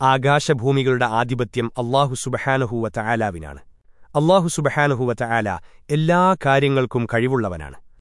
ആകാശഭൂമികളുടെ ആധിപത്യം അള്ളാഹു സുബഹാനുഹൂവ തയാലാവിനാണ് അള്ളാഹു സുബഹാനുഹൂവ തയാല എല്ലാ കാര്യങ്ങൾക്കും കഴിവുള്ളവനാണ്.